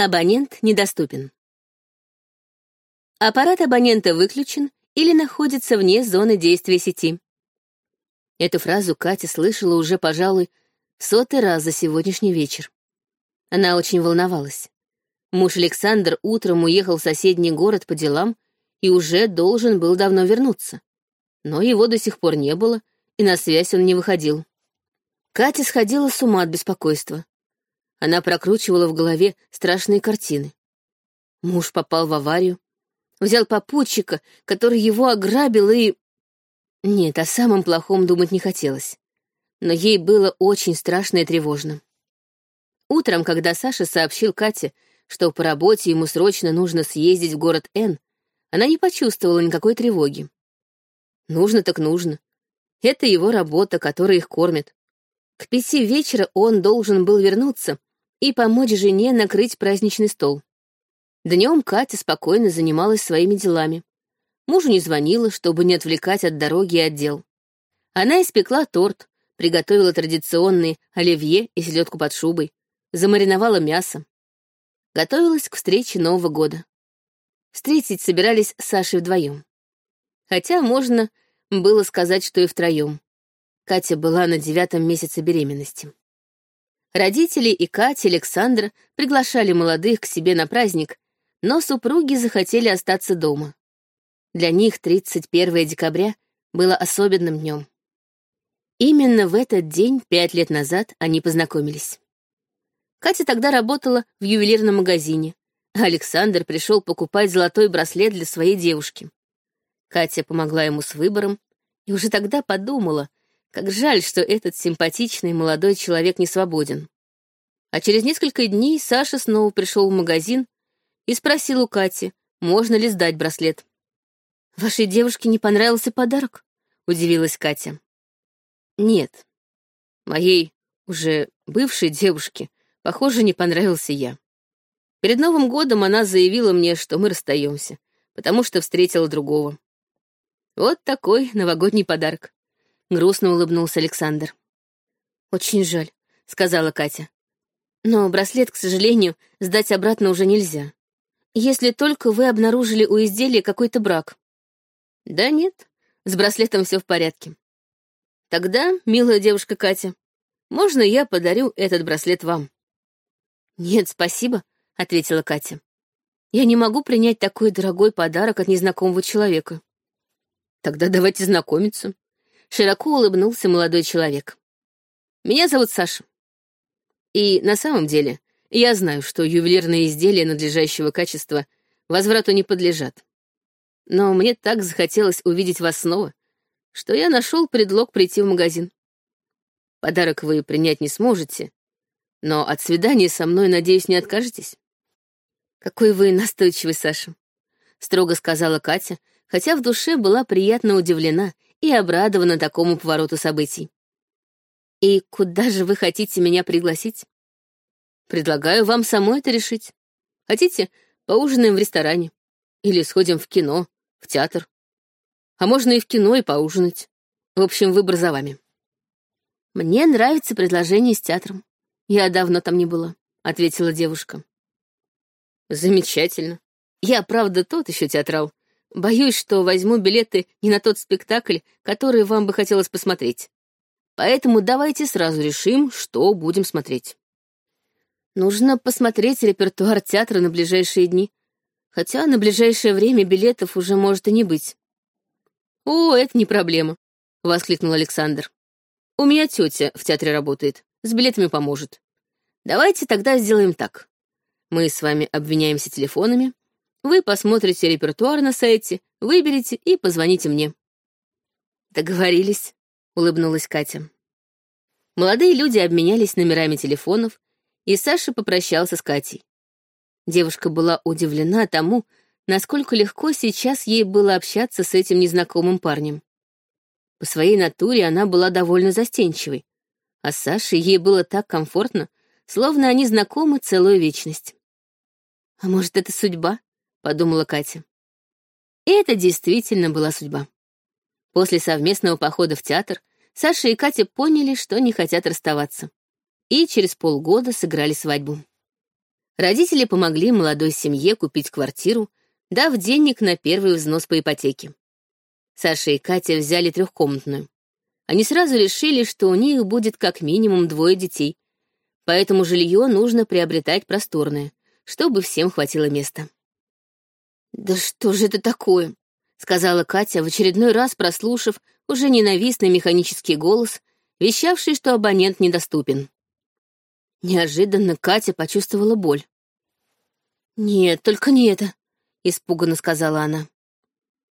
Абонент недоступен. Аппарат абонента выключен или находится вне зоны действия сети. Эту фразу Катя слышала уже, пожалуй, сотый раз за сегодняшний вечер. Она очень волновалась. Муж Александр утром уехал в соседний город по делам и уже должен был давно вернуться. Но его до сих пор не было, и на связь он не выходил. Катя сходила с ума от беспокойства. Она прокручивала в голове страшные картины. Муж попал в аварию, взял попутчика, который его ограбил и... Нет, о самом плохом думать не хотелось. Но ей было очень страшно и тревожно. Утром, когда Саша сообщил Кате, что по работе ему срочно нужно съездить в город Н, она не почувствовала никакой тревоги. Нужно так нужно. Это его работа, которая их кормит. К пяти вечера он должен был вернуться, и помочь жене накрыть праздничный стол. Днем Катя спокойно занималась своими делами. Мужу не звонила, чтобы не отвлекать от дороги и отдел. Она испекла торт, приготовила традиционные оливье и селедку под шубой, замариновала мясо. Готовилась к встрече Нового года. Встретить собирались с Сашей вдвоем. Хотя можно было сказать, что и втроем. Катя была на девятом месяце беременности. Родители и Катя, Александр приглашали молодых к себе на праздник, но супруги захотели остаться дома. Для них 31 декабря было особенным днем. Именно в этот день, пять лет назад, они познакомились. Катя тогда работала в ювелирном магазине, а Александр пришел покупать золотой браслет для своей девушки. Катя помогла ему с выбором и уже тогда подумала, как жаль, что этот симпатичный молодой человек не свободен. А через несколько дней Саша снова пришел в магазин и спросил у Кати, можно ли сдать браслет. «Вашей девушке не понравился подарок?» — удивилась Катя. «Нет, моей уже бывшей девушке, похоже, не понравился я. Перед Новым годом она заявила мне, что мы расстаемся, потому что встретила другого. Вот такой новогодний подарок. Грустно улыбнулся Александр. «Очень жаль», — сказала Катя. «Но браслет, к сожалению, сдать обратно уже нельзя. Если только вы обнаружили у изделия какой-то брак». «Да нет, с браслетом все в порядке. Тогда, милая девушка Катя, можно я подарю этот браслет вам?» «Нет, спасибо», — ответила Катя. «Я не могу принять такой дорогой подарок от незнакомого человека». «Тогда давайте знакомиться», Широко улыбнулся молодой человек. «Меня зовут Саша. И на самом деле я знаю, что ювелирные изделия надлежащего качества возврату не подлежат. Но мне так захотелось увидеть вас снова, что я нашел предлог прийти в магазин. Подарок вы принять не сможете, но от свидания со мной, надеюсь, не откажетесь. Какой вы настойчивый, Саша, — строго сказала Катя, хотя в душе была приятно удивлена и обрадована такому повороту событий. «И куда же вы хотите меня пригласить?» «Предлагаю вам самой это решить. Хотите, поужинаем в ресторане? Или сходим в кино, в театр? А можно и в кино, и поужинать. В общем, выбор за вами». «Мне нравится предложение с театром. Я давно там не была», — ответила девушка. «Замечательно. Я, правда, тот еще театрал, Боюсь, что возьму билеты не на тот спектакль, который вам бы хотелось посмотреть. Поэтому давайте сразу решим, что будем смотреть. Нужно посмотреть репертуар театра на ближайшие дни. Хотя на ближайшее время билетов уже может и не быть. «О, это не проблема», — воскликнул Александр. «У меня тетя в театре работает, с билетами поможет. Давайте тогда сделаем так. Мы с вами обвиняемся телефонами, вы посмотрите репертуар на сайте, выберете и позвоните мне». «Договорились», — улыбнулась Катя. Молодые люди обменялись номерами телефонов, и Саша попрощался с Катей. Девушка была удивлена тому, насколько легко сейчас ей было общаться с этим незнакомым парнем. По своей натуре она была довольно застенчивой, а Саше ей было так комфортно, словно они знакомы целую вечность. А может, это судьба? — подумала Катя. И это действительно была судьба. После совместного похода в театр Саша и Катя поняли, что не хотят расставаться. И через полгода сыграли свадьбу. Родители помогли молодой семье купить квартиру, дав денег на первый взнос по ипотеке. Саша и Катя взяли трехкомнатную. Они сразу решили, что у них будет как минимум двое детей, поэтому жилье нужно приобретать просторное, чтобы всем хватило места. «Да что же это такое?» — сказала Катя, в очередной раз прослушав уже ненавистный механический голос, вещавший, что абонент недоступен. Неожиданно Катя почувствовала боль. «Нет, только не это», — испуганно сказала она.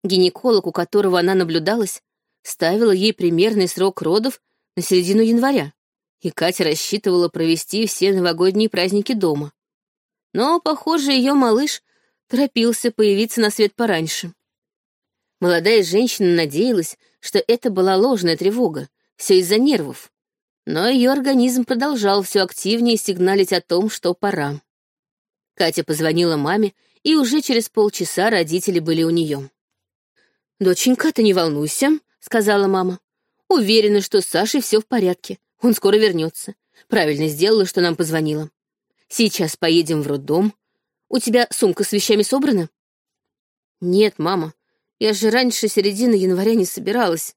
Гинеколог, у которого она наблюдалась, ставила ей примерный срок родов на середину января, и Катя рассчитывала провести все новогодние праздники дома. Но, похоже, ее малыш торопился появиться на свет пораньше. Молодая женщина надеялась, что это была ложная тревога, все из-за нервов. Но ее организм продолжал все активнее сигналить о том, что пора. Катя позвонила маме, и уже через полчаса родители были у нее. «Доченька, ты не волнуйся», — сказала мама. «Уверена, что с Сашей все в порядке. Он скоро вернется. Правильно сделала, что нам позвонила. Сейчас поедем в роддом. У тебя сумка с вещами собрана?» «Нет, мама. Я же раньше середины января не собиралась».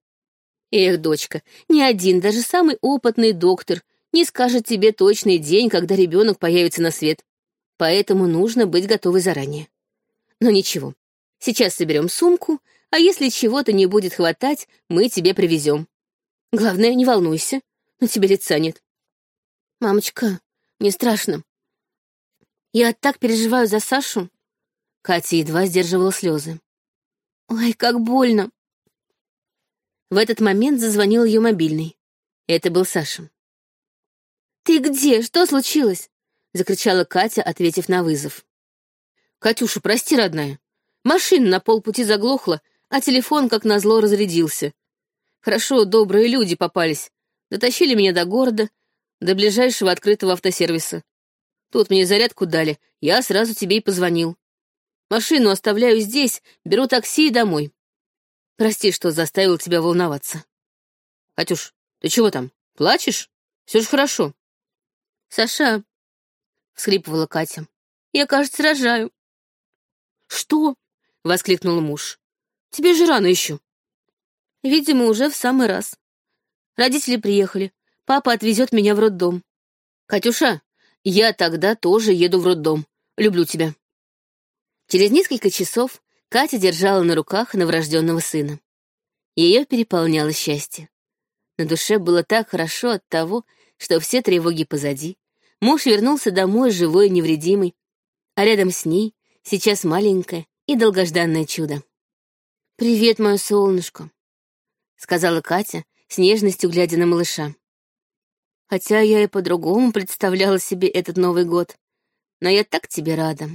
«Эх, дочка, ни один, даже самый опытный доктор не скажет тебе точный день, когда ребенок появится на свет. Поэтому нужно быть готовой заранее. Но ничего, сейчас соберем сумку, а если чего-то не будет хватать, мы тебе привезем. Главное, не волнуйся, на тебе лица нет. Мамочка, мне страшно. Я так переживаю за Сашу. Катя едва сдерживала слезы. Ой, как больно. В этот момент зазвонил ее мобильный. Это был Саша. «Ты где? Что случилось?» — закричала Катя, ответив на вызов. «Катюша, прости, родная. Машина на полпути заглохла, а телефон, как назло, разрядился. Хорошо, добрые люди попались. Дотащили меня до города, до ближайшего открытого автосервиса. Тут мне зарядку дали, я сразу тебе и позвонил. Машину оставляю здесь, беру такси и домой. Прости, что заставил тебя волноваться. Катюш, ты чего там, плачешь? Все же хорошо. Саша, — всхлипывала Катя, — я, кажется, рожаю. Что? — воскликнул муж. Тебе же рано еще. Видимо, уже в самый раз. Родители приехали. Папа отвезет меня в роддом. Катюша, я тогда тоже еду в роддом. Люблю тебя. Через несколько часов Катя держала на руках новорожденного сына. Ее переполняло счастье. На душе было так хорошо от того, что все тревоги позади. Муж вернулся домой живой и невредимый, а рядом с ней сейчас маленькое и долгожданное чудо. «Привет, мое солнышко», — сказала Катя, с нежностью глядя на малыша. Хотя я и по-другому представляла себе этот Новый год. Но я так тебе рада.